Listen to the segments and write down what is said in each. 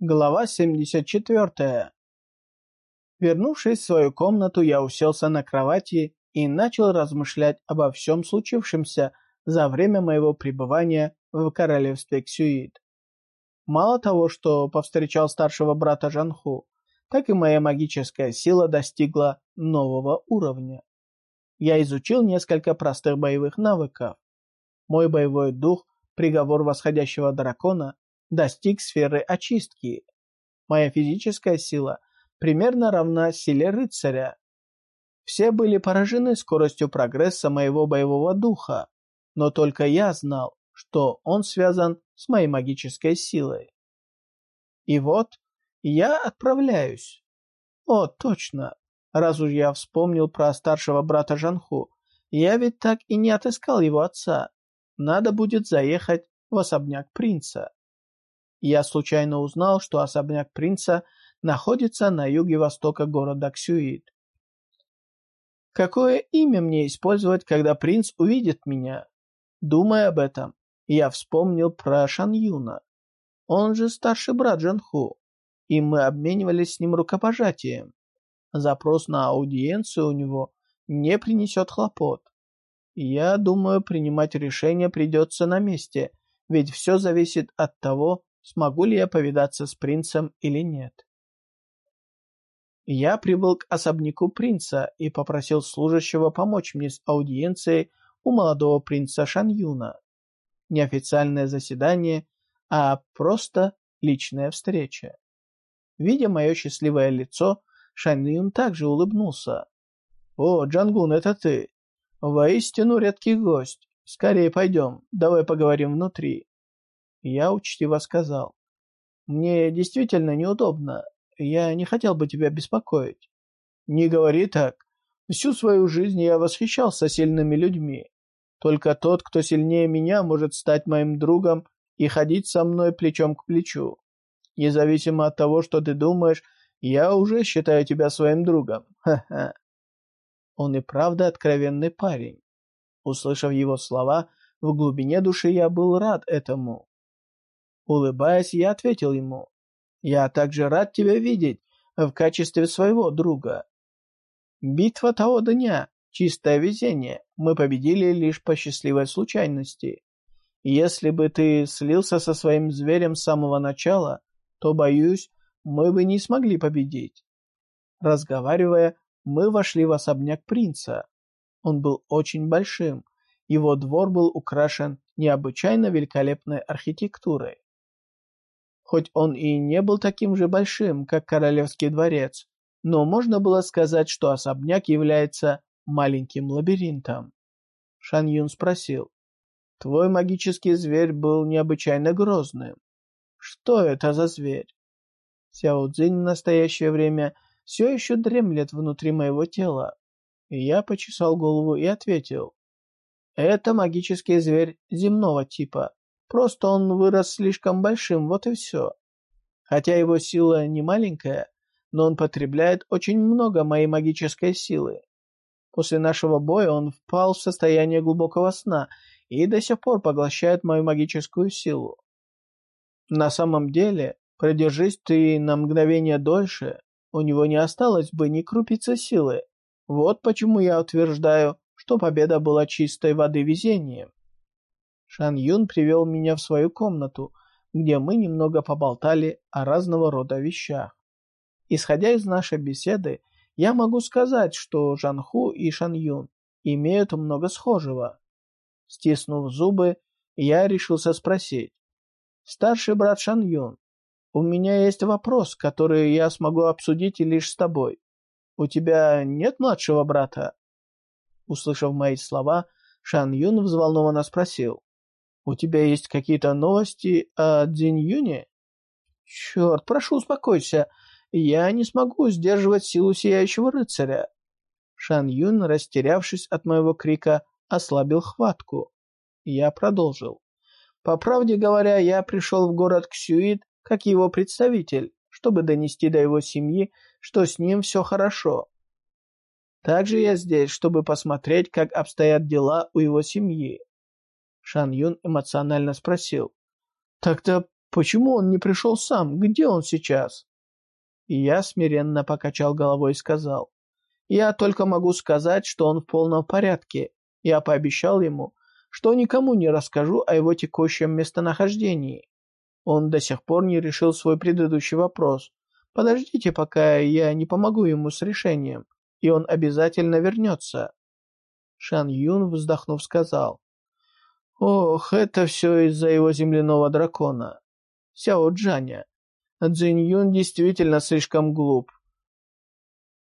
Глава 74. Вернувшись в свою комнату, я уселся на кровати и начал размышлять обо всем случившемся за время моего пребывания в королевстве Ксюит. Мало того, что повстречал старшего брата Жанху, так и моя магическая сила достигла нового уровня. Я изучил несколько простых боевых навыков. Мой боевой дух, приговор восходящего дракона, достиг сферы очистки. Моя физическая сила примерно равна силе рыцаря. Все были поражены скоростью прогресса моего боевого духа, но только я знал, что он связан с моей магической силой. И вот я отправляюсь. О, точно. Раз уж я вспомнил про старшего брата Жанху, я ведь так и не отыскал его отца. Надо будет заехать в особняк принца. Я случайно узнал, что особняк принца находится на юге востока города Ксюит. Какое имя мне использовать, когда принц увидит меня? Думая об этом, я вспомнил про Шан Юна. Он же старший брат Джанху, и мы обменивались с ним рукопожатием. Запрос на аудиенцию у него не принесет хлопот. Я думаю, принимать решение придется на месте, ведь все зависит от того, смогу ли я повидаться с принцем или нет. Я прибыл к особняку принца и попросил служащего помочь мне с аудиенцией у молодого принца Шаньюна. Не официальное заседание, а просто личная встреча. Видя мое счастливое лицо, Шаньюн также улыбнулся. «О, Джангун, это ты! Воистину редкий гость. Скорее пойдем, давай поговорим внутри». Я учтиво сказал. «Мне действительно неудобно. Я не хотел бы тебя беспокоить». «Не говори так. Всю свою жизнь я восхищался сильными людьми. Только тот, кто сильнее меня, может стать моим другом и ходить со мной плечом к плечу. Независимо от того, что ты думаешь, я уже считаю тебя своим другом. Ха-ха». Он и правда откровенный парень. Услышав его слова, в глубине души я был рад этому. Улыбаясь, я ответил ему, «Я также рад тебя видеть в качестве своего друга. Битва того дня, чистое везение, мы победили лишь по счастливой случайности. Если бы ты слился со своим зверем с самого начала, то, боюсь, мы бы не смогли победить». Разговаривая, мы вошли в особняк принца. Он был очень большим. Его двор был украшен необычайно великолепной архитектурой. Хоть он и не был таким же большим, как королевский дворец, но можно было сказать, что особняк является маленьким лабиринтом. Шан Юн спросил, «Твой магический зверь был необычайно грозным. Что это за зверь?» Сяо Цзинь в настоящее время все еще дремлет внутри моего тела. Я почесал голову и ответил, «Это магический зверь земного типа. Просто он вырос слишком большим, вот и все. Хотя его сила не маленькая, но он потребляет очень много моей магической силы. После нашего боя он впал в состояние глубокого сна и до сих пор поглощает мою магическую силу. На самом деле, продержись ты на мгновение дольше, у него не осталось бы ни крупицы силы. Вот почему я утверждаю, что победа была чистой воды везением. Шан Юн привел меня в свою комнату, где мы немного поболтали о разного рода вещах. Исходя из нашей беседы, я могу сказать, что Жан Ху и Шан Юн имеют много схожего. Стиснув зубы, я решился спросить. «Старший брат Шан Юн, у меня есть вопрос, который я смогу обсудить лишь с тобой. У тебя нет младшего брата?» Услышав мои слова, Шан Юн взволнованно спросил. «У тебя есть какие-то новости о Дзинь Юне?» «Черт, прошу, успокойся. Я не смогу сдерживать силу Сияющего Рыцаря». Шан Юн, растерявшись от моего крика, ослабил хватку. Я продолжил. По правде говоря, я пришел в город Ксюит как его представитель, чтобы донести до его семьи, что с ним все хорошо. Также я здесь, чтобы посмотреть, как обстоят дела у его семьи. Шан Юн эмоционально спросил. «Тогда Почему он не пришел сам? Где он сейчас?» И я смиренно покачал головой и сказал, «Я только могу сказать, что он в полном порядке. Я пообещал ему, что никому не расскажу о его текущем местонахождении. Он до сих пор не решил свой предыдущий вопрос. Подождите, пока я не помогу ему с решением, и он обязательно вернется». Шан Юн, вздохнув, сказал, «Ох, это все из-за его земляного дракона. Сяо Джаня. Цзинь Юн действительно слишком глуп.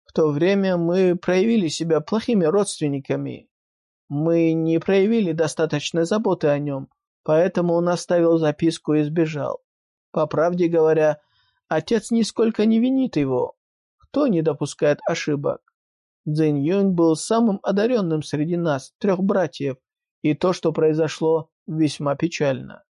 В то время мы проявили себя плохими родственниками. Мы не проявили достаточной заботы о нем, поэтому он оставил записку и сбежал. По правде говоря, отец нисколько не винит его. Кто не допускает ошибок? Цзинь Юнь был самым одаренным среди нас, трех братьев, и то, что произошло, весьма печально.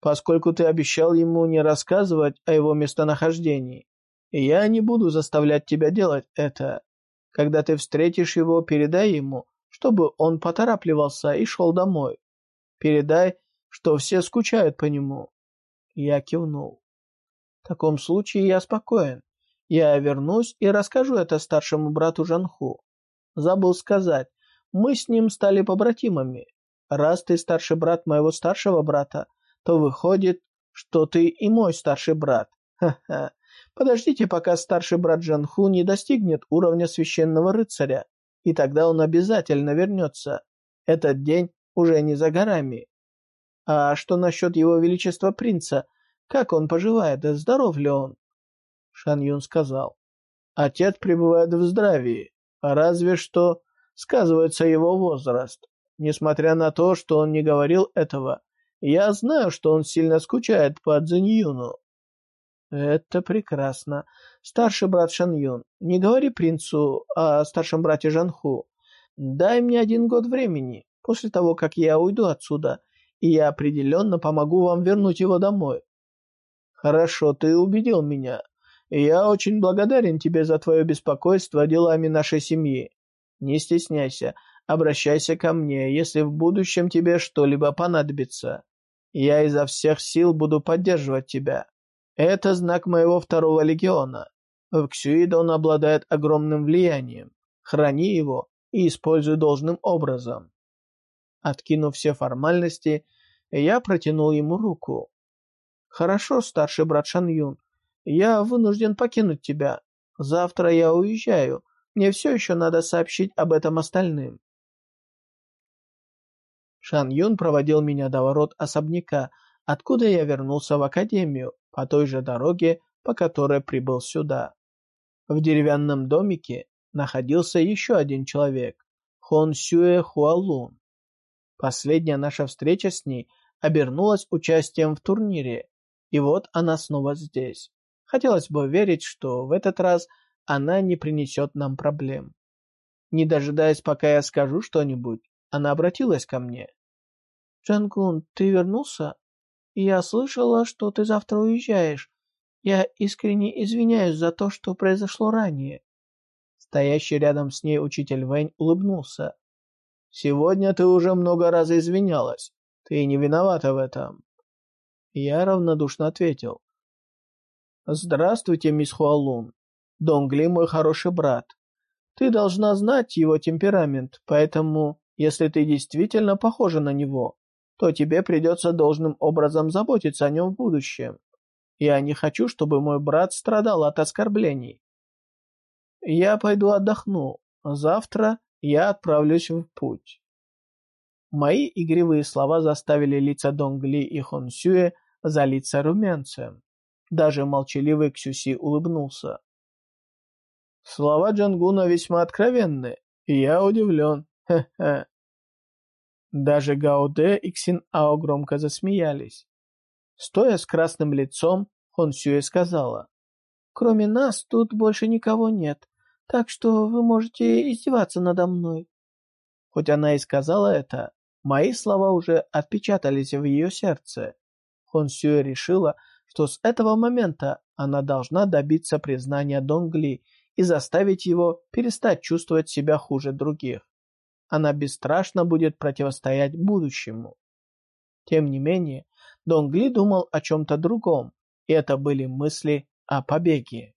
Поскольку ты обещал ему не рассказывать о его местонахождении, я не буду заставлять тебя делать это. Когда ты встретишь его, передай ему, чтобы он поторапливался и шел домой. Передай, что все скучают по нему. Я кивнул. В таком случае я спокоен. Я вернусь и расскажу это старшему брату Жанху. Забыл сказать, мы с ним стали побратимами. Раз ты старший брат моего старшего брата, то выходит, что ты и мой старший брат. Ха-ха. Подождите, пока старший брат Жанху не достигнет уровня священного рыцаря, и тогда он обязательно вернется. Этот день уже не за горами. А что насчет его величества принца? Как он поживает? Здоров ли он? Шан Юн сказал. Отец пребывает в здравии, а разве что сказывается его возраст. Несмотря на то, что он не говорил этого, я знаю, что он сильно скучает по Цзиньюну. Это прекрасно. Старший брат Шан Юн, не говори принцу о старшем брате Жанху. Дай мне один год времени, после того, как я уйду отсюда, и я определенно помогу вам вернуть его домой. Хорошо, ты убедил меня. Я очень благодарен тебе за твое беспокойство делами нашей семьи. Не стесняйся, обращайся ко мне, если в будущем тебе что-либо понадобится. Я изо всех сил буду поддерживать тебя. Это знак моего второго легиона. В Ксюид он обладает огромным влиянием. Храни его и используй должным образом. Откинув все формальности, я протянул ему руку. «Хорошо, старший брат Шан Юн, я вынужден покинуть тебя. Завтра я уезжаю. Мне все еще надо сообщить об этом остальным. Шан Юн проводил меня до ворот особняка, откуда я вернулся в академию, по той же дороге, по которой прибыл сюда. В деревянном домике находился еще один человек – Хон Сюэ Хуалун. Последняя наша встреча с ней обернулась участием в турнире, и вот она снова здесь. Хотелось бы верить, что в этот раз она не принесет нам проблем. Не дожидаясь, пока я скажу что-нибудь, она обратилась ко мне. «Джангун, ты вернулся? Я слышала, что ты завтра уезжаешь. Я искренне извиняюсь за то, что произошло ранее». Стоящий рядом с ней учитель Вэнь улыбнулся. «Сегодня ты уже много раз извинялась. Ты не виновата в этом». Я равнодушно ответил. «Здравствуйте, мисс Хуалун. Донгли мой хороший брат. Ты должна знать его темперамент, поэтому, если ты действительно похожа на него, то тебе придется должным образом заботиться о нем в будущем. Я не хочу, чтобы мой брат страдал от оскорблений. Я пойду отдохну. Завтра я отправлюсь в путь. Мои игривые слова заставили лица Донгли и Хонсюэ залиться румянцем. Даже молчаливый Ксюси улыбнулся. Слова Джангуна весьма откровенны, и я удивлен. Хе-хе. Даже Гао-Дэ и Ксин-Ао громко засмеялись. Стоя с красным лицом, Сюэ сказала, «Кроме нас тут больше никого нет, так что вы можете издеваться надо мной». Хоть она и сказала это, мои слова уже отпечатались в ее сердце. Хон Сюэ решила, что с этого момента она должна добиться признания Донгли и заставить его перестать чувствовать себя хуже других она бесстрашно будет противостоять будущему. Тем не менее, Донгли думал о чем-то другом, и это были мысли о побеге.